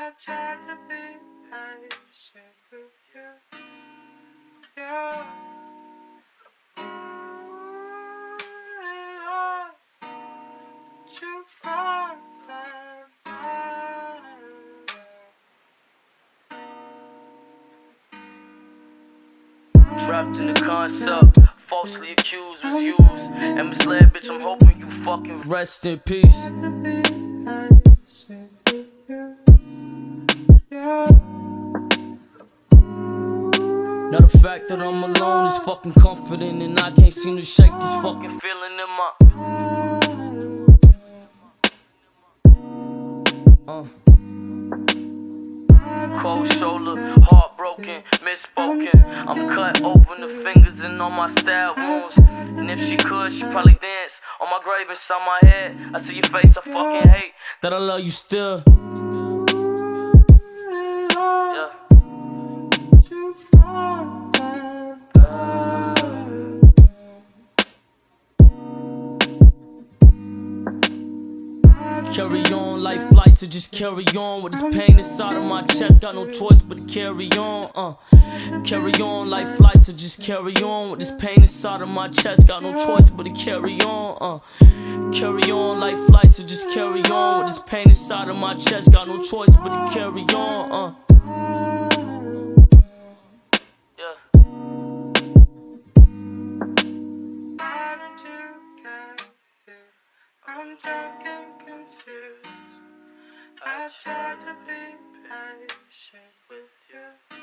Tried to be patient with you. Trapped in the concept, falsely accused was used and misled, bitch. I'm hoping you fucking rest in peace. Now the fact that I'm alone is fucking comforting, and I can't seem to shake this fucking feeling in my. Uh. Cold shoulder, heartbroken, misspoken. I'm cut open the fingers and on my stab wounds. And if she could, she probably dance on my grave inside my head. I see your face, I fucking hate that I love you still. Carry on, life flights, so just carry on with this pain inside of my chest. Got no choice but to carry on. Uh, carry on, life flights, so just carry on with this pain inside of my chest. Got no choice but to carry on. Uh, carry on, life flights, so just carry on with this pain inside of my chest. Got no choice but to carry on. Uh. I'm drunk and confused. I tried to be patient with you.